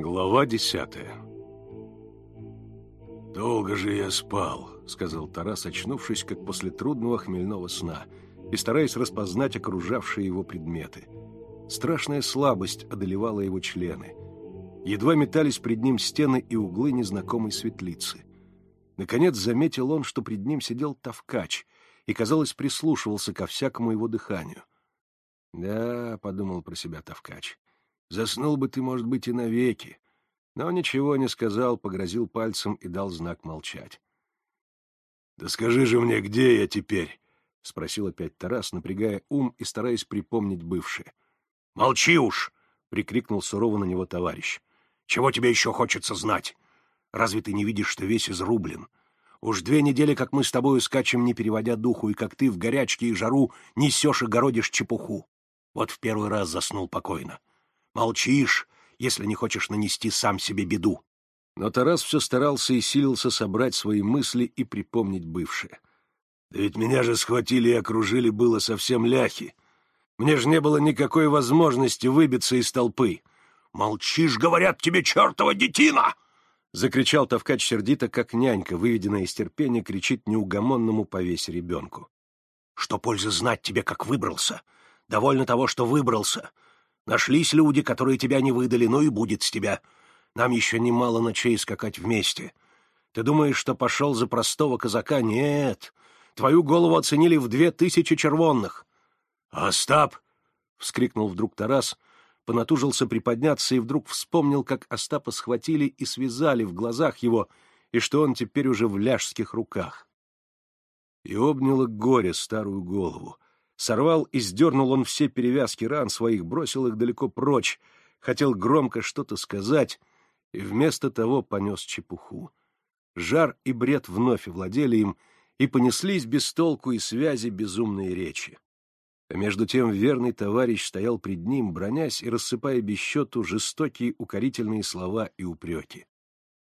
Глава десятая «Долго же я спал», — сказал Тарас, очнувшись, как после трудного хмельного сна, и стараясь распознать окружавшие его предметы. Страшная слабость одолевала его члены. Едва метались пред ним стены и углы незнакомой светлицы. Наконец заметил он, что пред ним сидел Тавкач и, казалось, прислушивался ко всякому его дыханию. «Да», — подумал про себя Тавкач, — «заснул бы ты, может быть, и навеки». Но ничего не сказал, погрозил пальцем и дал знак молчать. «Да скажи же мне, где я теперь?» — спросил опять Тарас, напрягая ум и стараясь припомнить бывшее. «Молчи уж!» — прикрикнул сурово на него товарищ. «Чего тебе еще хочется знать? Разве ты не видишь, что весь изрублен? Уж две недели, как мы с тобою скачем, не переводя духу, и как ты в горячке и жару несешь и городишь чепуху. Вот в первый раз заснул покойно. Молчишь, если не хочешь нанести сам себе беду. Но Тарас все старался и силился собрать свои мысли и припомнить бывшее. Да ведь меня же схватили и окружили было совсем ляхи. Мне же не было никакой возможности выбиться из толпы. «Молчишь, говорят тебе, чертова детина!» — закричал Тавкач сердито, как нянька, выведенная из терпения, кричит неугомонному повесе ребенку. «Что пользы знать тебе, как выбрался? Довольно того, что выбрался. Нашлись люди, которые тебя не выдали, но и будет с тебя. Нам еще немало ночей скакать вместе. Ты думаешь, что пошел за простого казака? Нет. Твою голову оценили в две тысячи червонных. — Остап! — вскрикнул вдруг Тарас, понатужился приподняться и вдруг вспомнил, как Остапа схватили и связали в глазах его, и что он теперь уже в ляжских руках. И обняло горе старую голову. Сорвал и сдернул он все перевязки ран своих, бросил их далеко прочь, хотел громко что-то сказать, и вместо того понес чепуху. Жар и бред вновь овладели им, и понеслись без толку и связи безумные речи. А между тем верный товарищ стоял пред ним, бронясь и рассыпая без счету жестокие укорительные слова и упреки.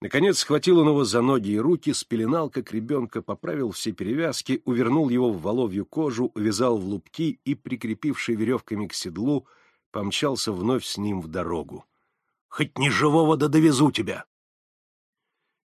Наконец схватил он его за ноги и руки, спеленал, как ребенка, поправил все перевязки, увернул его в воловью кожу, увязал в лупки и, прикрепивший веревками к седлу, помчался вновь с ним в дорогу. — Хоть ни живого да довезу тебя!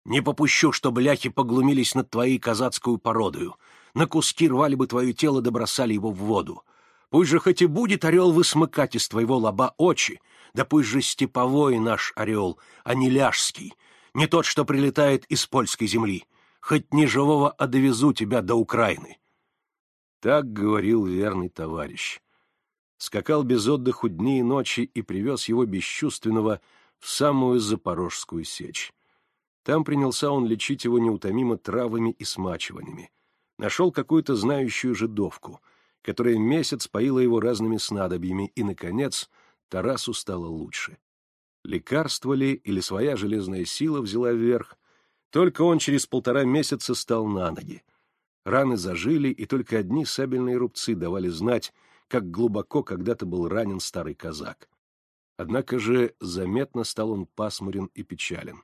Не попущу, чтобы ляхи поглумились над твоей казацкую породою, на куски рвали бы твое тело да его в воду. Пусть же хоть и будет орел высмыкать из твоего лоба очи, да пусть же степовой наш орел, а не ляжский — не тот, что прилетает из польской земли. Хоть не живого, а довезу тебя до Украины. Так говорил верный товарищ. Скакал без отдыху дни и ночи и привез его бесчувственного в самую Запорожскую сечь. Там принялся он лечить его неутомимо травами и смачиваниями. Нашел какую-то знающую жидовку, которая месяц поила его разными снадобьями, и, наконец, Тарасу стало лучше. Лекарство ли или своя железная сила взяла вверх, только он через полтора месяца стал на ноги. Раны зажили, и только одни сабельные рубцы давали знать, как глубоко когда-то был ранен старый казак. Однако же заметно стал он пасмурен и печален.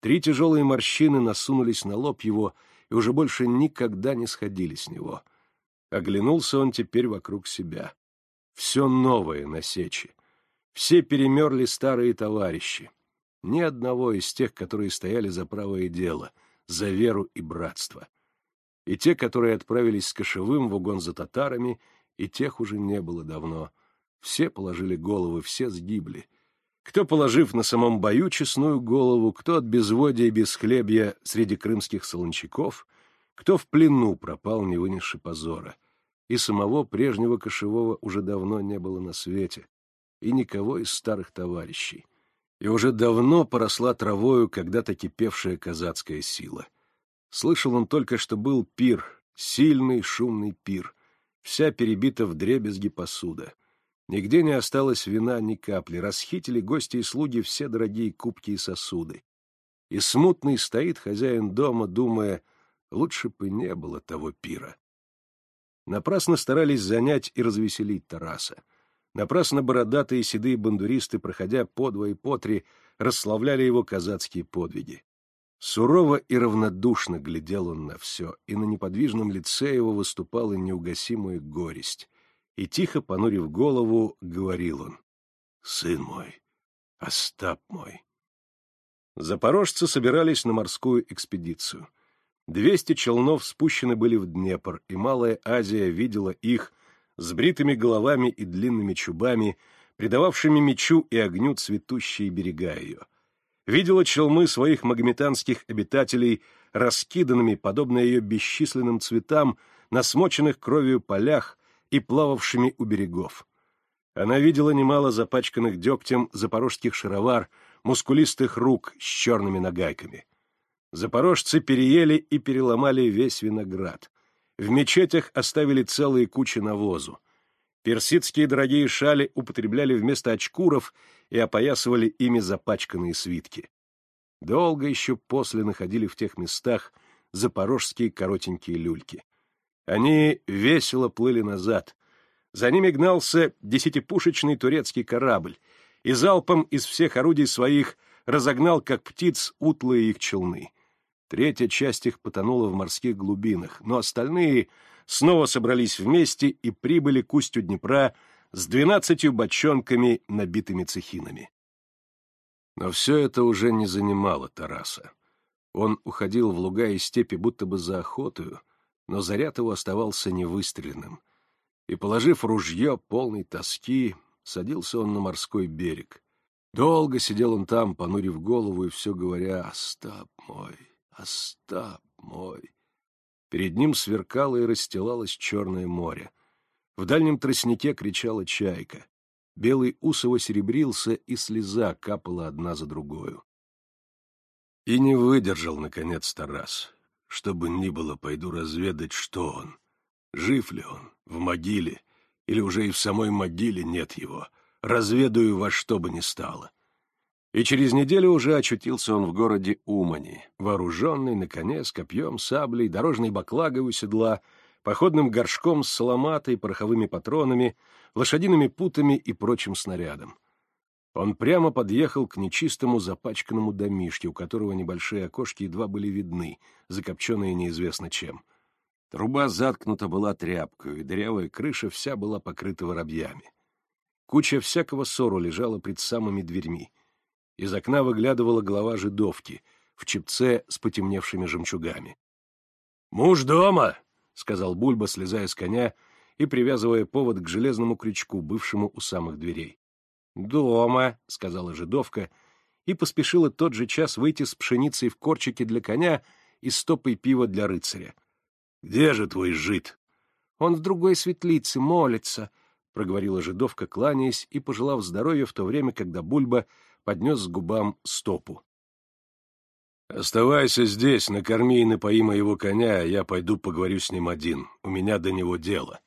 Три тяжелые морщины насунулись на лоб его и уже больше никогда не сходили с него. Оглянулся он теперь вокруг себя. Все новое на сече — все перемерли старые товарищи. Ни одного из тех, которые стояли за правое дело, за веру и братство. И те, которые отправились с кошевым в угон за татарами, и тех уже не было давно. Все положили головы, все сгибли. Кто, положив на самом бою честную голову, кто от безводия и бесхлебья среди крымских солончаков, кто в плену пропал, не вынесший позора. И самого прежнего кошевого уже давно не было на свете и никого из старых товарищей. И уже давно поросла травою когда-то кипевшая казацкая сила. Слышал он только, что был пир, сильный шумный пир, вся перебита в дребезги посуда. Нигде не осталось вина ни капли, расхитили гости и слуги все дорогие кубки и сосуды. И смутный стоит хозяин дома, думая, лучше бы не было того пира. Напрасно старались занять и развеселить Тараса. Напрасно бородатые седые бандуристы, проходя по два и по три, расславляли его казацкие подвиги. Сурово и равнодушно глядел он на все, и на неподвижном лице его выступала неугасимая горесть. И тихо, понурив голову, говорил он. — Сын мой, Остап мой. Запорожцы собирались на морскую экспедицию. Двести челнов спущены были в Днепр, и Малая Азия видела их с бритыми головами и длинными чубами, придававшими мечу и огню цветущие берега ее. Видела челмы своих магометанских обитателей раскиданными, подобно ее бесчисленным цветам, на смоченных кровью полях и плававшими у берегов. Она видела немало запачканных дегтем запорожских шаровар, мускулистых рук с черными нагайками. Запорожцы переели и переломали весь виноград. В мечетях оставили целые кучи навозу. Персидские дорогие шали употребляли вместо очкуров и опоясывали ими запачканные свитки. Долго еще после находили в тех местах запорожские коротенькие люльки. Они весело плыли назад. За ними гнался десятипушечный турецкий корабль, и залпом из всех орудий своих разогнал, как птиц, утлые их челны. Третья часть их потонула в морских глубинах, но остальные снова собрались вместе и прибыли к устью Днепра с двенадцатью бочонками, набитыми цехинами. Но все это уже не занимало Тараса. Он уходил в луга и степи будто бы за охотою, но заряд его оставался невыстреленным. И, положив ружье, полной тоски, садился он на морской берег. Долго сидел он там, понурив голову и все говоря «Остап мой, Остап мой». Перед ним сверкало и расстилалось черное море. В дальнем тростнике кричала чайка. Белый ус его серебрился, и слеза капала одна за другою. И не выдержал, наконец, Тарас. Что бы ни было, пойду разведать, что он. Жив ли он, в могиле, или уже и в самой могиле нет его. Разведаю во что бы ни стало. И через неделю уже очутился он в городе Умани, вооруженный, на коне, с копьем, саблей, дорожной баклагой у седла, походным горшком с соломатой, пороховыми патронами, лошадиными путами и прочим снарядом. Он прямо подъехал к нечистому запачканному домишке, у которого небольшие окошки едва были видны, закопченные неизвестно чем. Труба заткнута была тряпкой, и дырявая крыша вся была покрыта воробьями. Куча всякого ссору лежала пред самыми дверьми — из окна выглядывала голова жидовки в чепце с потемневшими жемчугами. «Муж дома!» — сказал Бульба, слезая с коня и привязывая повод к железному крючку, бывшему у самых дверей. «Дома!» — сказала жидовка и поспешила тот же час выйти с пшеницей в корчике для коня и стопой пива для рыцаря. «Где же твой жид?» «Он в другой светлице, молится», — проговорила жидовка, кланяясь и пожелав здоровья в то время, когда Бульба поднес к губам стопу. «Оставайся здесь, накорми и напои моего коня, а я пойду поговорю с ним один. У меня до него дело».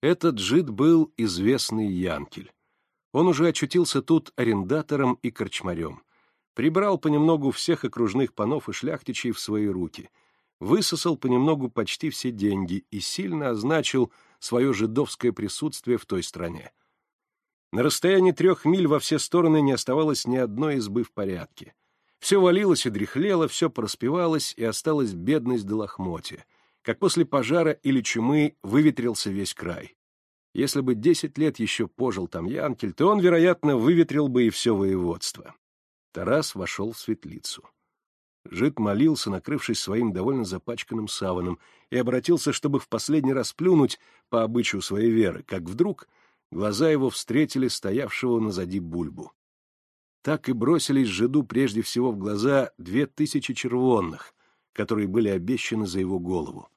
Этот жид был известный Янкель. Он уже очутился тут арендатором и корчмарем. Прибрал понемногу всех окружных панов и шляхтичей в свои руки, высосал понемногу почти все деньги и сильно означил свое жидовское присутствие в той стране. На расстоянии трех миль во все стороны не оставалось ни одной избы в порядке. Все валилось и дряхлело, все проспевалось, и осталась бедность до лохмотья. Как после пожара или чумы выветрился весь край. Если бы десять лет еще пожил там Янкель, то он, вероятно, выветрил бы и все воеводство. Тарас вошел в светлицу. Жид молился, накрывшись своим довольно запачканным саваном, и обратился, чтобы в последний раз плюнуть по обычаю своей веры, как вдруг глаза его встретили стоявшего назади бульбу. Так и бросились жиду прежде всего в глаза две тысячи червонных, которые были обещаны за его голову.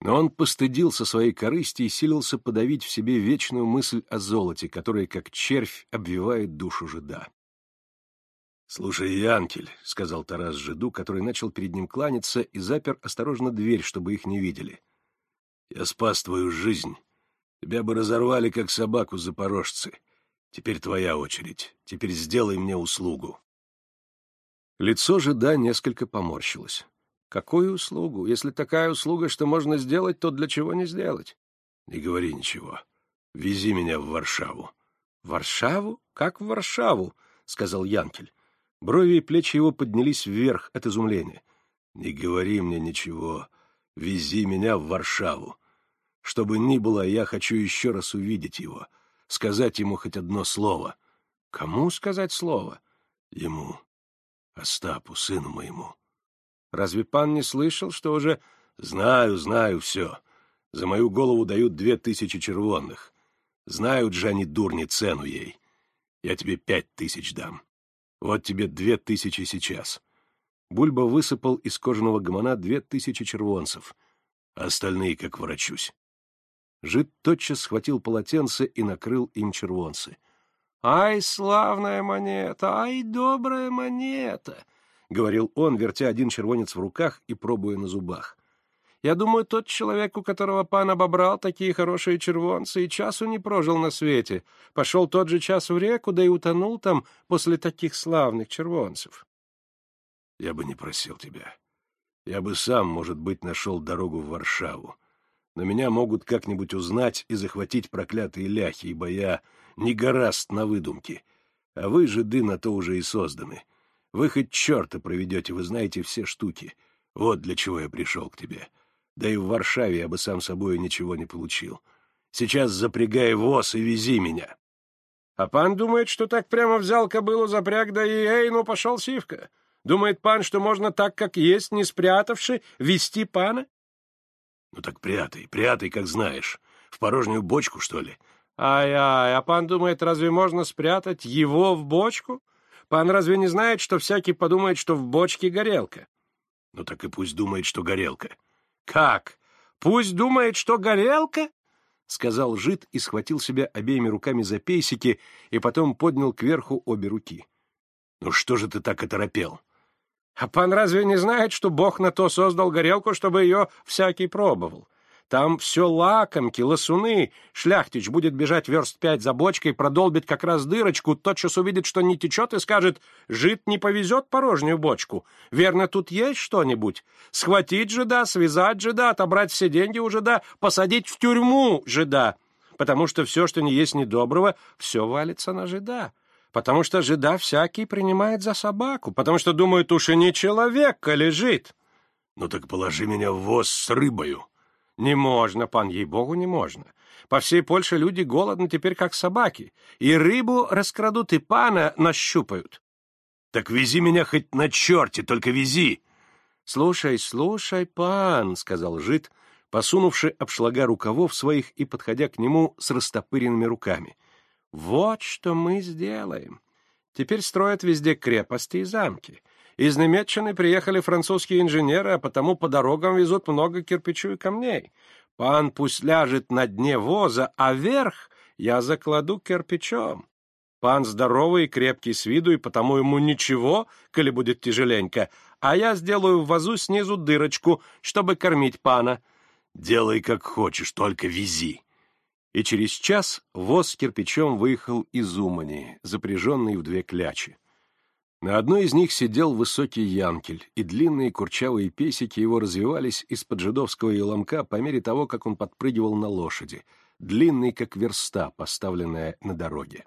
Но он постыдился своей корысти и силился подавить в себе вечную мысль о золоте, которая, как червь, обвивает душу жида. — Слушай, Янкель, — сказал Тарас жиду, который начал перед ним кланяться и запер осторожно дверь, чтобы их не видели. — Я спас твою жизнь Тебя бы разорвали, как собаку запорожцы. Теперь твоя очередь. Теперь сделай мне услугу. Лицо жида несколько поморщилось. Какую услугу? Если такая услуга, что можно сделать, то для чего не сделать? Не говори ничего. Вези меня в Варшаву. Варшаву? Как в Варшаву? сказал Янкель. Брови и плечи его поднялись вверх от изумления. Не говори мне ничего. Вези меня в Варшаву. Что бы ни было, я хочу еще раз увидеть его, сказать ему хоть одно слово. Кому сказать слово? Ему. Остапу, сыну моему. Разве пан не слышал, что уже... Знаю, знаю все. За мою голову дают две тысячи червонных. Знают же они, дурни, цену ей. Я тебе пять тысяч дам. Вот тебе две тысячи сейчас. Бульба высыпал из кожаного гомона две тысячи червонцев. А остальные как ворочусь. Жид тотчас схватил полотенце и накрыл им червонцы. — Ай, славная монета! Ай, добрая монета! — говорил он, вертя один червонец в руках и пробуя на зубах. — Я думаю, тот человек, у которого пан обобрал такие хорошие червонцы, и часу не прожил на свете, пошел тот же час в реку, да и утонул там после таких славных червонцев. — Я бы не просил тебя. Я бы сам, может быть, нашел дорогу в Варшаву но меня могут как-нибудь узнать и захватить проклятые ляхи, ибо я не гораст на выдумки. А вы, жиды, на то уже и созданы. Вы хоть черта проведете, вы знаете все штуки. Вот для чего я пришел к тебе. Да и в Варшаве я бы сам собой ничего не получил. Сейчас запрягай воз и вези меня. А пан думает, что так прямо взял кобылу, запряг, да и эй, ну пошел сивка. Думает пан, что можно так, как есть, не спрятавши, вести пана? Ну так прятай, прятай, как знаешь. В порожнюю бочку, что ли? Ай-ай, а пан думает, разве можно спрятать его в бочку? Пан разве не знает, что всякий подумает, что в бочке горелка? Ну так и пусть думает, что горелка. Как? Пусть думает, что горелка? Сказал жид и схватил себя обеими руками за пейсики и потом поднял кверху обе руки. Ну что же ты так оторопел? А пан разве не знает, что Бог на то создал горелку, чтобы ее всякий пробовал? Там все лакомки, лосуны. Шляхтич будет бежать верст пять за бочкой, продолбит как раз дырочку, тотчас увидит, что не течет, и скажет, «Жид не повезет порожнюю бочку. Верно, тут есть что-нибудь? Схватить жида, связать жида, отобрать все деньги у жида, посадить в тюрьму жида. Потому что все, что не есть недоброго, все валится на жида потому что жида всякий принимает за собаку, потому что думает, уж и не человек, а лежит. Ну так положи меня в воз с рыбою. Не можно, пан, ей-богу, не можно. По всей Польше люди голодны теперь, как собаки, и рыбу раскрадут, и пана нащупают. Так вези меня хоть на черте, только вези. Слушай, слушай, пан, — сказал жид, посунувши обшлага рукавов своих и подходя к нему с растопыренными руками — вот что мы сделаем. Теперь строят везде крепости и замки. Из Немеччины приехали французские инженеры, а потому по дорогам везут много кирпичу и камней. Пан пусть ляжет на дне воза, а верх я закладу кирпичом. Пан здоровый и крепкий с виду, и потому ему ничего, коли будет тяжеленько, а я сделаю в вазу снизу дырочку, чтобы кормить пана. Делай как хочешь, только вези и через час воз с кирпичом выехал из Умани, запряженный в две клячи. На одной из них сидел высокий янкель, и длинные курчавые песики его развивались из-под жидовского еломка по мере того, как он подпрыгивал на лошади, длинный, как верста, поставленная на дороге.